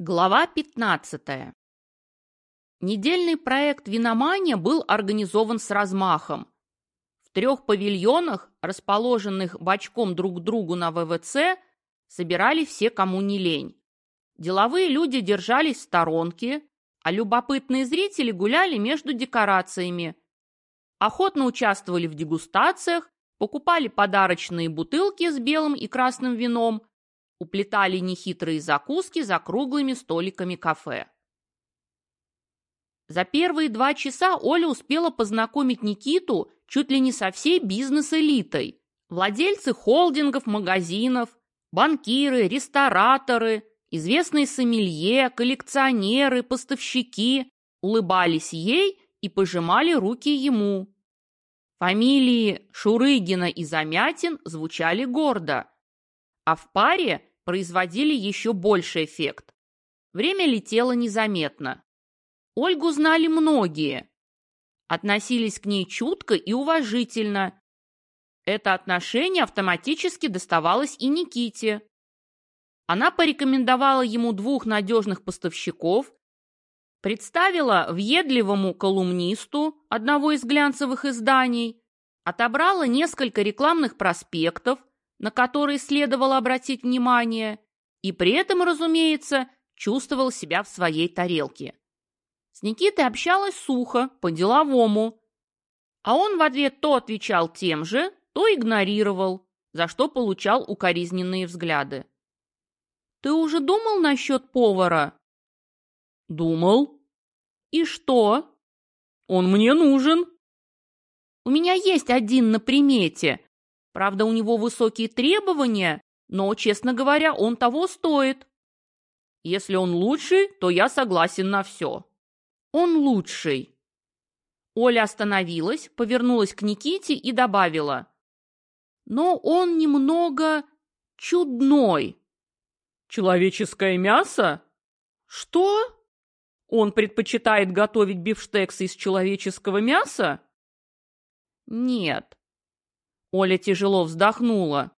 Глава 15. Недельный проект «Виномания» был организован с размахом. В трех павильонах, расположенных бочком друг к другу на ВВЦ, собирали все, кому не лень. Деловые люди держались в сторонке, а любопытные зрители гуляли между декорациями. Охотно участвовали в дегустациях, покупали подарочные бутылки с белым и красным вином, уплетали нехитрые закуски за круглыми столиками кафе. За первые два часа Оля успела познакомить Никиту чуть ли не со всей бизнес-элитой. Владельцы холдингов, магазинов, банкиры, рестораторы, известные сомелье, коллекционеры, поставщики улыбались ей и пожимали руки ему. Фамилии Шурыгина и Замятин звучали гордо, а в паре производили еще больший эффект. Время летело незаметно. Ольгу знали многие. Относились к ней чутко и уважительно. Это отношение автоматически доставалось и Никите. Она порекомендовала ему двух надежных поставщиков, представила въедливому колумнисту одного из глянцевых изданий, отобрала несколько рекламных проспектов, на который следовало обратить внимание, и при этом, разумеется, чувствовал себя в своей тарелке. С Никитой общалась сухо, по-деловому, а он в ответ то отвечал тем же, то игнорировал, за что получал укоризненные взгляды. «Ты уже думал насчет повара?» «Думал». «И что?» «Он мне нужен». «У меня есть один на примете, Правда, у него высокие требования, но, честно говоря, он того стоит. Если он лучший, то я согласен на все. Он лучший. Оля остановилась, повернулась к Никите и добавила. Но он немного чудной. Человеческое мясо? Что? Он предпочитает готовить бифштексы из человеческого мяса? Нет, Оля тяжело вздохнула.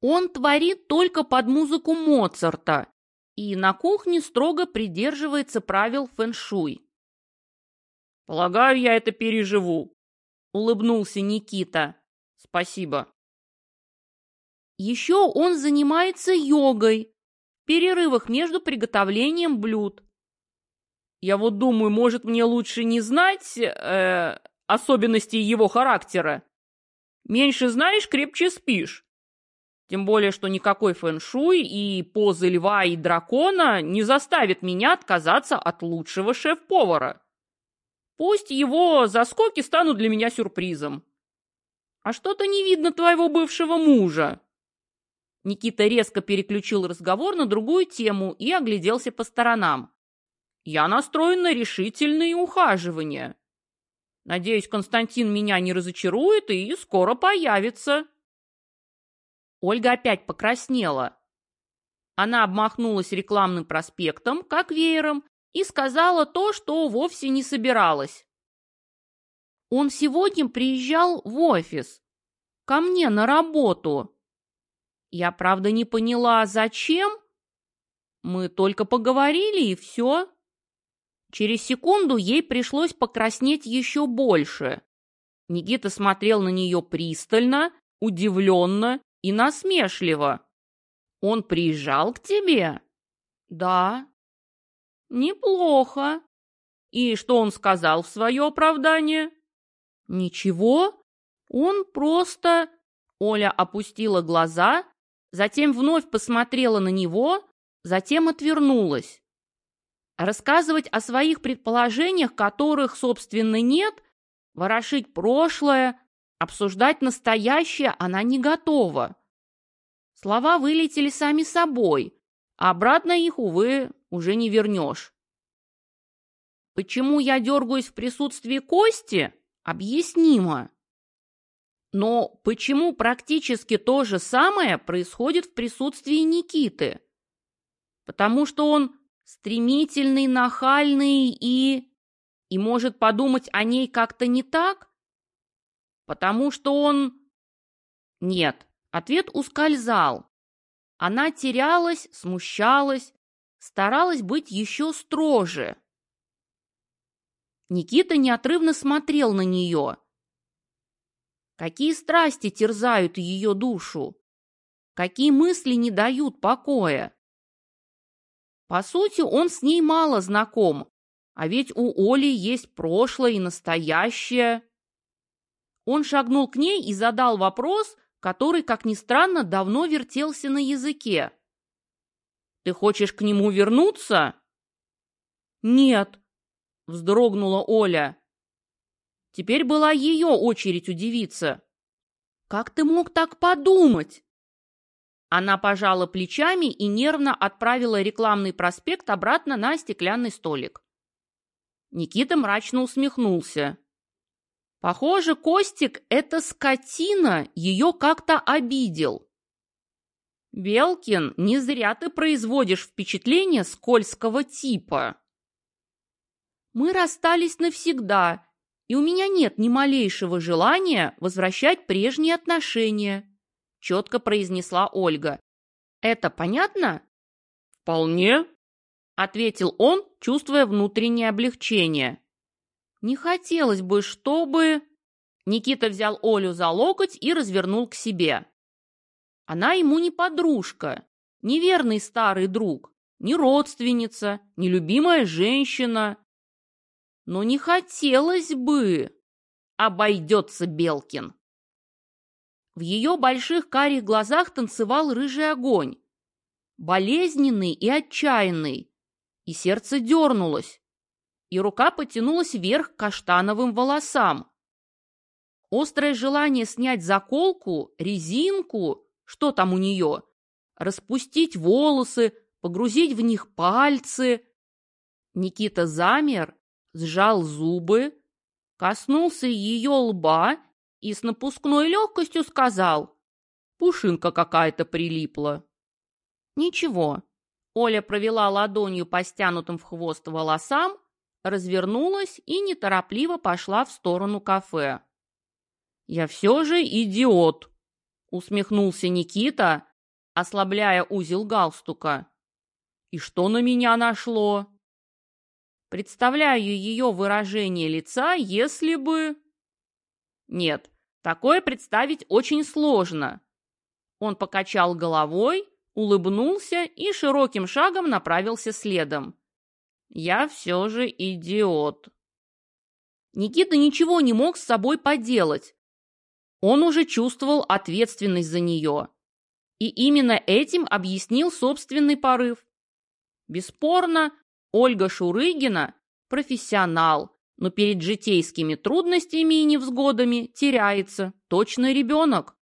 Он творит только под музыку Моцарта и на кухне строго придерживается правил фэншуй. «Полагаю, я это переживу», — улыбнулся Никита. «Спасибо». Еще он занимается йогой в перерывах между приготовлением блюд. Я вот думаю, может, мне лучше не знать э, особенностей его характера Меньше знаешь, крепче спишь. Тем более, что никакой фэн-шуй и позы льва и дракона не заставит меня отказаться от лучшего шеф-повара. Пусть его заскоки станут для меня сюрпризом. А что-то не видно твоего бывшего мужа. Никита резко переключил разговор на другую тему и огляделся по сторонам. Я настроен на решительные ухаживания. Надеюсь, Константин меня не разочарует и скоро появится. Ольга опять покраснела. Она обмахнулась рекламным проспектом, как веером, и сказала то, что вовсе не собиралась. Он сегодня приезжал в офис, ко мне на работу. Я, правда, не поняла, зачем. Мы только поговорили, и все. Через секунду ей пришлось покраснеть еще больше. Никита смотрел на нее пристально, удивленно и насмешливо. «Он приезжал к тебе?» «Да». «Неплохо. И что он сказал в свое оправдание?» «Ничего. Он просто...» Оля опустила глаза, затем вновь посмотрела на него, затем отвернулась. Рассказывать о своих предположениях, которых, собственно, нет, ворошить прошлое, обсуждать настоящее она не готова. Слова вылетели сами собой, а обратно их, увы, уже не вернешь. Почему я дергаюсь в присутствии Кости? Объяснимо. Но почему практически то же самое происходит в присутствии Никиты? Потому что он стремительный, нахальный и... и может подумать о ней как-то не так? Потому что он... Нет, ответ ускользал. Она терялась, смущалась, старалась быть еще строже. Никита неотрывно смотрел на нее. Какие страсти терзают ее душу? Какие мысли не дают покоя? По сути, он с ней мало знаком, а ведь у Оли есть прошлое и настоящее. Он шагнул к ней и задал вопрос, который, как ни странно, давно вертелся на языке. «Ты хочешь к нему вернуться?» «Нет», — вздрогнула Оля. Теперь была ее очередь удивиться. «Как ты мог так подумать?» Она пожала плечами и нервно отправила рекламный проспект обратно на стеклянный столик. Никита мрачно усмехнулся. Похоже, Костик, эта скотина, ее как-то обидел. Белкин, не зря ты производишь впечатление скользкого типа. Мы расстались навсегда, и у меня нет ни малейшего желания возвращать прежние отношения, четко произнесла Ольга. Это понятно? Вполне, ответил он, чувствуя внутреннее облегчение. Не хотелось бы, чтобы... Никита взял Олю за локоть и развернул к себе. Она ему не подружка, не верный старый друг, не родственница, не любимая женщина, но не хотелось бы. Обойдется Белкин. В ее больших карих глазах танцевал рыжий огонь. Болезненный и отчаянный. И сердце дернулось. И рука потянулась вверх к каштановым волосам. Острое желание снять заколку, резинку, что там у нее, распустить волосы, погрузить в них пальцы. Никита замер сжал зубы, коснулся ее лба и с напускной легкостью сказал «Пушинка какая-то прилипла». «Ничего». Оля провела ладонью по стянутым в хвост волосам, развернулась и неторопливо пошла в сторону кафе. «Я все же идиот», — усмехнулся Никита, ослабляя узел галстука. «И что на меня нашло?» Представляю ее выражение лица, если бы... Нет, такое представить очень сложно. Он покачал головой, улыбнулся и широким шагом направился следом. Я все же идиот. Никита ничего не мог с собой поделать. Он уже чувствовал ответственность за нее. И именно этим объяснил собственный порыв. Бесспорно, Ольга Шурыгина – профессионал, но перед житейскими трудностями и невзгодами теряется точно ребенок.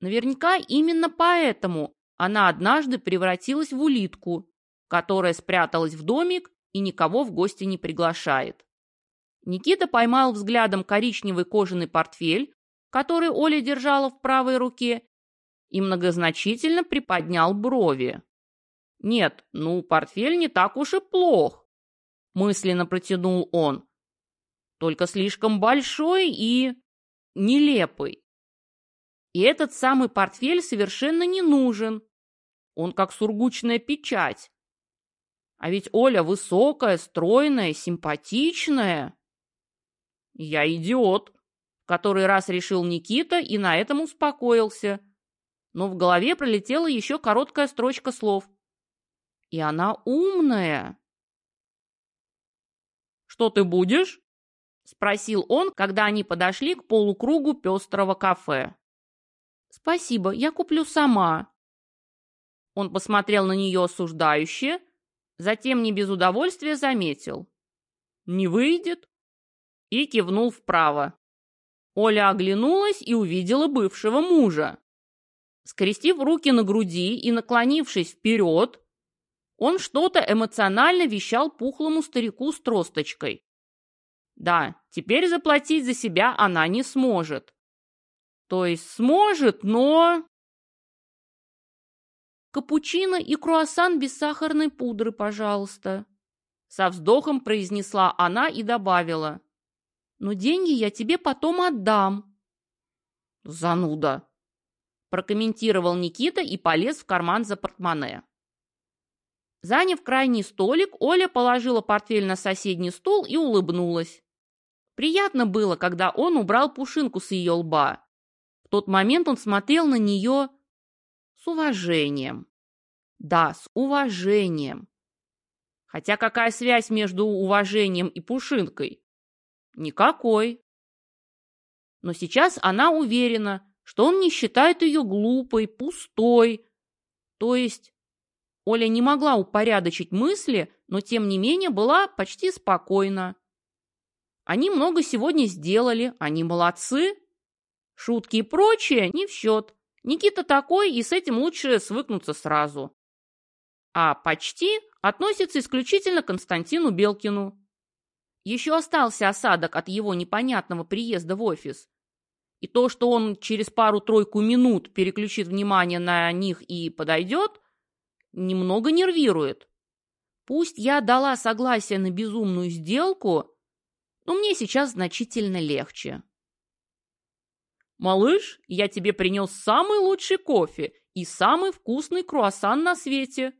Наверняка именно поэтому она однажды превратилась в улитку, которая спряталась в домик и никого в гости не приглашает. Никита поймал взглядом коричневый кожаный портфель, который Оля держала в правой руке, и многозначительно приподнял брови. Нет, ну, портфель не так уж и плох, мысленно протянул он. Только слишком большой и нелепый. И этот самый портфель совершенно не нужен. Он как сургучная печать. А ведь Оля высокая, стройная, симпатичная. Я идиот, который раз решил Никита и на этом успокоился. Но в голове пролетела еще короткая строчка слов – и она умная. «Что ты будешь?» — спросил он, когда они подошли к полукругу пестрого кафе. «Спасибо, я куплю сама». Он посмотрел на нее осуждающе, затем не без удовольствия заметил. «Не выйдет?» и кивнул вправо. Оля оглянулась и увидела бывшего мужа. Скрестив руки на груди и наклонившись вперед, он что-то эмоционально вещал пухлому старику с тросточкой. Да, теперь заплатить за себя она не сможет. То есть сможет, но... «Капучино и круассан без сахарной пудры, пожалуйста», со вздохом произнесла она и добавила. «Но деньги я тебе потом отдам». «Зануда», прокомментировал Никита и полез в карман за портмоне. Заняв крайний столик, Оля положила портфель на соседний стул и улыбнулась. Приятно было, когда он убрал пушинку с ее лба. В тот момент он смотрел на нее с уважением. Да, с уважением. Хотя какая связь между уважением и пушинкой? Никакой. Но сейчас она уверена, что он не считает ее глупой, пустой. То есть Оля не могла упорядочить мысли, но тем не менее была почти спокойна. Они много сегодня сделали, они молодцы. Шутки и прочее не в счет. Никита такой, и с этим лучше свыкнуться сразу. А почти относится исключительно к Константину Белкину. Еще остался осадок от его непонятного приезда в офис. И то, что он через пару-тройку минут переключит внимание на них и подойдет, немного нервирует. Пусть я дала согласие на безумную сделку, но мне сейчас значительно легче. «Малыш, я тебе принес самый лучший кофе и самый вкусный круассан на свете»,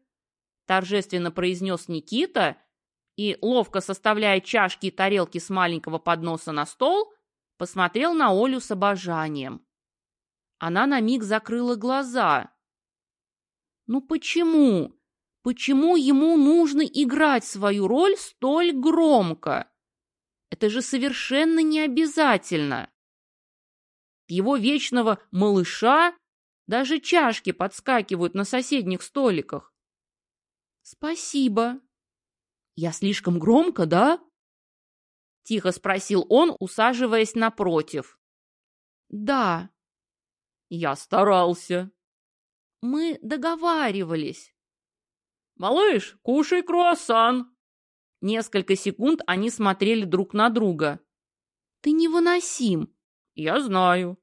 торжественно произнес Никита и, ловко составляя чашки и тарелки с маленького подноса на стол, посмотрел на Олю с обожанием. Она на миг закрыла глаза. Ну почему? Почему ему нужно играть свою роль столь громко? Это же совершенно не обязательно. Его вечного малыша даже чашки подскакивают на соседних столиках. Спасибо. Я слишком громко, да? Тихо спросил он, усаживаясь напротив. Да. Я старался. Мы договаривались. «Малыш, кушай круассан!» Несколько секунд они смотрели друг на друга. «Ты невыносим!» «Я знаю!»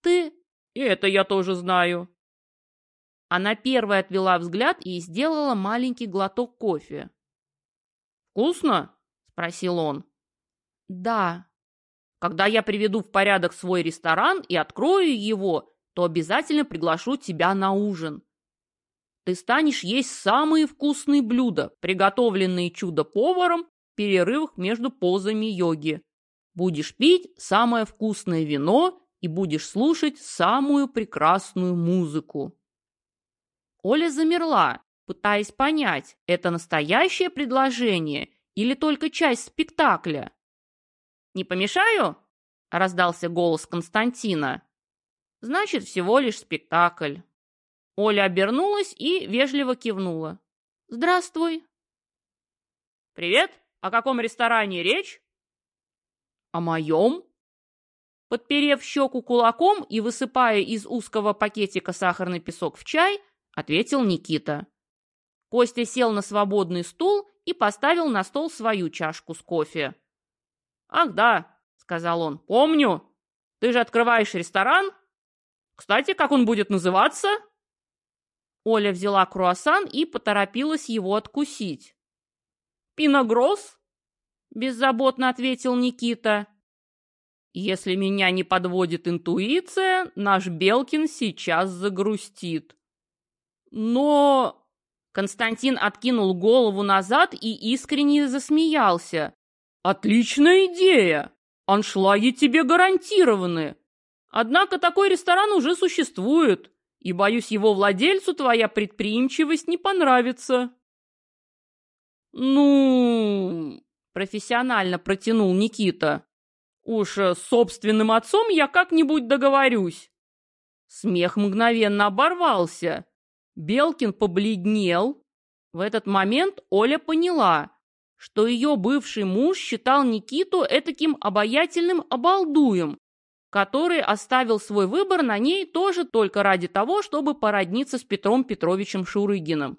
«Ты...» «И это я тоже знаю!» Она первая отвела взгляд и сделала маленький глоток кофе. «Вкусно?» – спросил он. «Да». «Когда я приведу в порядок свой ресторан и открою его, то обязательно приглашу тебя на ужин. Ты станешь есть самые вкусные блюда, приготовленные чудо-поваром в перерывах между позами йоги. Будешь пить самое вкусное вино и будешь слушать самую прекрасную музыку. Оля замерла, пытаясь понять, это настоящее предложение или только часть спектакля. «Не помешаю?» – раздался голос Константина. Значит, всего лишь спектакль. Оля обернулась и вежливо кивнула. «Здравствуй». «Привет. О каком ресторане речь?» «О моем?» Подперев щеку кулаком и высыпая из узкого пакетика сахарный песок в чай, ответил Никита. Костя сел на свободный стул и поставил на стол свою чашку с кофе. «Ах да», — сказал он, — «помню. Ты же открываешь ресторан?» Кстати, как он будет называться?» Оля взяла круассан и поторопилась его откусить. «Пиногросс?» – беззаботно ответил Никита. «Если меня не подводит интуиция, наш Белкин сейчас загрустит». «Но...» Константин откинул голову назад и искренне засмеялся. «Отличная идея! Аншлаги тебе гарантированы! Однако такой ресторан уже существует, и, боюсь, его владельцу твоя предприимчивость не понравится. Ну, профессионально протянул Никита. Уж с собственным отцом я как-нибудь договорюсь. Смех мгновенно оборвался. Белкин побледнел. В этот момент Оля поняла, что ее бывший муж считал Никиту этаким обаятельным обалдуем, который оставил свой выбор на ней тоже только ради того, чтобы породниться с Петром Петровичем Шурыгиным.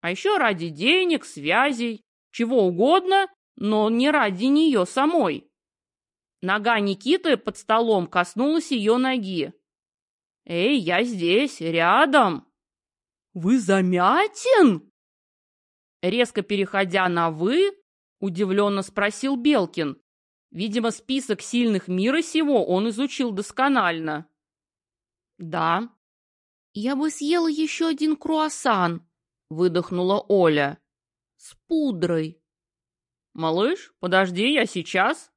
А еще ради денег, связей, чего угодно, но не ради нее самой. Нога Никиты под столом коснулась ее ноги. «Эй, я здесь, рядом!» «Вы Замятин?» Резко переходя на «вы», удивленно спросил Белкин, Видимо, список сильных мира сего он изучил досконально. Да. Я бы съела еще один круассан, выдохнула Оля. С пудрой. Малыш, подожди, я сейчас.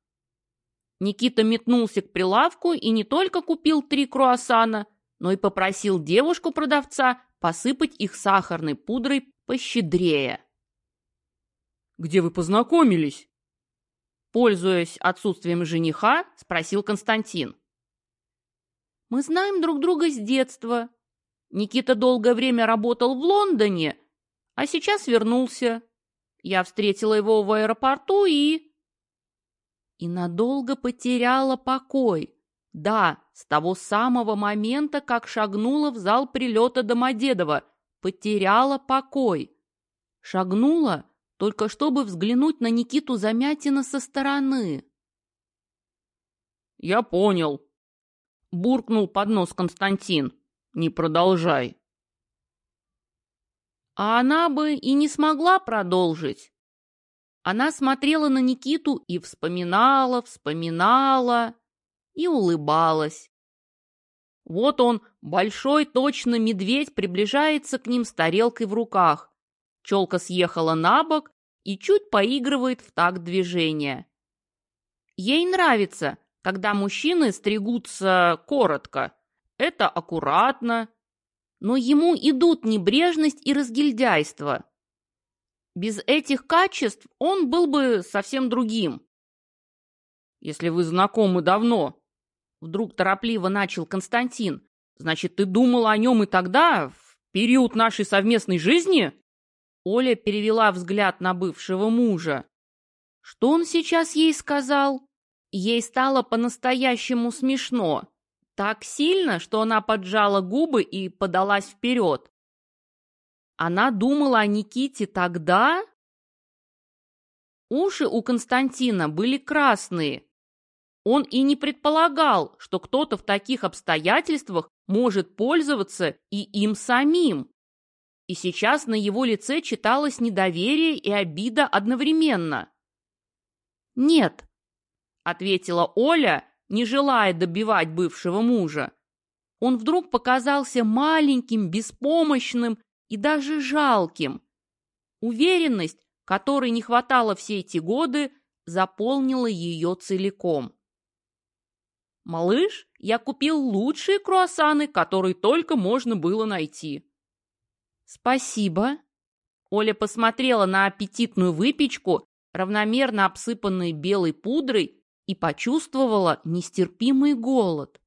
Никита метнулся к прилавку и не только купил три круассана, но и попросил девушку-продавца посыпать их сахарной пудрой пощедрее. «Где вы познакомились?» Пользуясь отсутствием жениха, спросил Константин. «Мы знаем друг друга с детства. Никита долгое время работал в Лондоне, а сейчас вернулся. Я встретила его в аэропорту и...» И надолго потеряла покой. Да, с того самого момента, как шагнула в зал прилета Домодедова, потеряла покой. Шагнула, только чтобы взглянуть на Никиту Замятина со стороны. «Я понял», — буркнул под нос Константин. «Не продолжай». А она бы и не смогла продолжить. Она смотрела на Никиту и вспоминала, вспоминала и улыбалась. Вот он, большой точно медведь, приближается к ним с тарелкой в руках. Челка съехала на бок и чуть поигрывает в такт движения. Ей нравится, когда мужчины стригутся коротко. Это аккуратно. Но ему идут небрежность и разгильдяйство. Без этих качеств он был бы совсем другим. Если вы знакомы давно, вдруг торопливо начал Константин, значит, ты думал о нем и тогда, в период нашей совместной жизни? Оля перевела взгляд на бывшего мужа. Что он сейчас ей сказал? Ей стало по-настоящему смешно. Так сильно, что она поджала губы и подалась вперед. Она думала о Никите тогда? Уши у Константина были красные. Он и не предполагал, что кто-то в таких обстоятельствах может пользоваться и им самим. И сейчас на его лице читалось недоверие и обида одновременно. «Нет», — ответила Оля, не желая добивать бывшего мужа. Он вдруг показался маленьким, беспомощным и даже жалким. Уверенность, которой не хватало все эти годы, заполнила ее целиком. «Малыш, я купил лучшие круассаны, которые только можно было найти», «Спасибо». Оля посмотрела на аппетитную выпечку, равномерно обсыпанную белой пудрой, и почувствовала нестерпимый голод.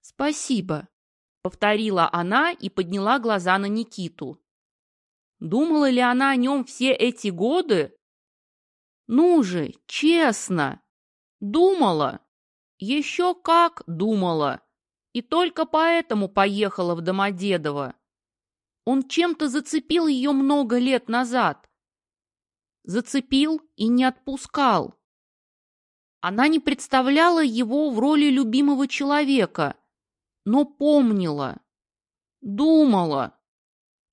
«Спасибо», — повторила она и подняла глаза на Никиту. Думала ли она о нем все эти годы? Ну же, честно. Думала. Еще как думала. И только поэтому поехала в Домодедово. Он чем-то зацепил ее много лет назад. Зацепил и не отпускал. Она не представляла его в роли любимого человека, но помнила, думала.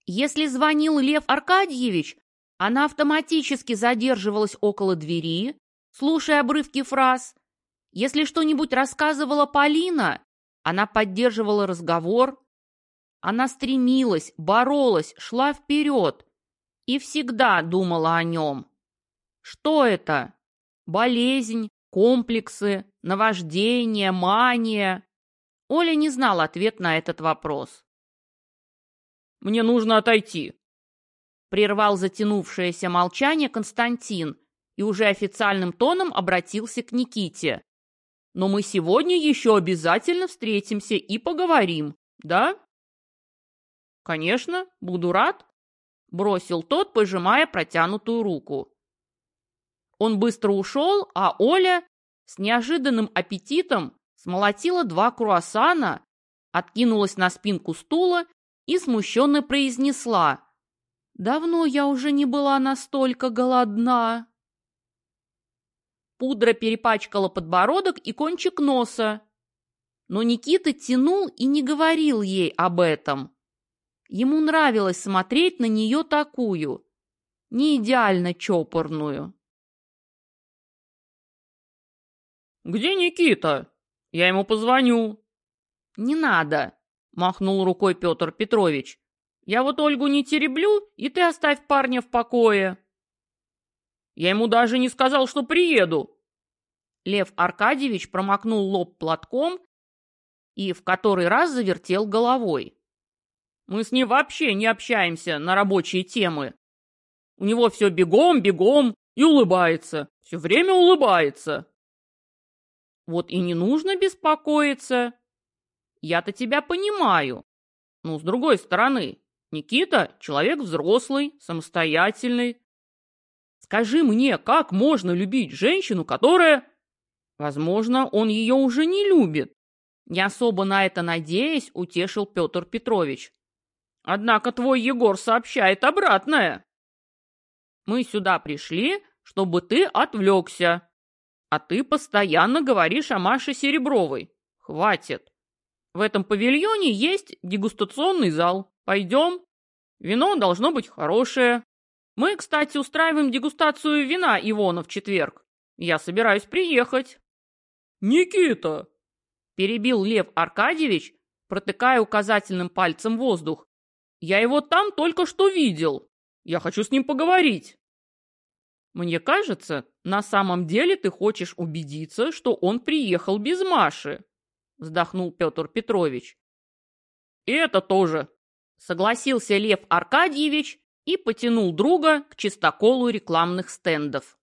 Если звонил Лев Аркадьевич, она автоматически задерживалась около двери, слушая обрывки фраз. Если что-нибудь рассказывала Полина, она поддерживала разговор, она стремилась, боролась, шла вперед и всегда думала о нем. Что это? Болезнь, комплексы, наваждение, мания? Оля не знала ответ на этот вопрос. «Мне нужно отойти», — прервал затянувшееся молчание Константин и уже официальным тоном обратился к Никите. «Но мы сегодня еще обязательно встретимся и поговорим, да?» «Конечно, буду рад», — бросил тот, пожимая протянутую руку. Он быстро ушел, а Оля с неожиданным аппетитом смолотила два круассана, откинулась на спинку стула и смущенно произнесла. «Давно я уже не была настолько голодна». Пудра перепачкала подбородок и кончик носа. Но Никита тянул и не говорил ей об этом. Ему нравилось смотреть на нее такую, не идеально чопорную. «Где Никита? Я ему позвоню». «Не надо», — махнул рукой Петр Петрович. Я вот Ольгу не тереблю, и ты оставь парня в покое. Я ему даже не сказал, что приеду. Лев Аркадьевич промокнул лоб платком и в который раз завертел головой. Мы с ним вообще не общаемся на рабочие темы. У него все бегом, бегом и улыбается. Все время улыбается. Вот и не нужно беспокоиться. Я-то тебя понимаю. Ну, с другой стороны, Никита — человек взрослый, самостоятельный. Скажи мне, как можно любить женщину, которая... Возможно, он ее уже не любит. Не особо на это надеясь, утешил Петр Петрович. Однако твой Егор сообщает обратное. Мы сюда пришли, чтобы ты отвлекся. А ты постоянно говоришь о Маше Серебровой. Хватит. В этом павильоне есть дегустационный зал. Пойдем. Вино должно быть хорошее. Мы, кстати, устраиваем дегустацию вина Ивона в четверг. Я собираюсь приехать. Никита! Перебил Лев Аркадьевич, протыкая указательным пальцем воздух. Я его там только что видел. Я хочу с ним поговорить. Мне кажется, на самом деле ты хочешь убедиться, что он приехал без Маши, вздохнул Петр Петрович. Это тоже, согласился Лев Аркадьевич и потянул друга к чистоколу рекламных стендов.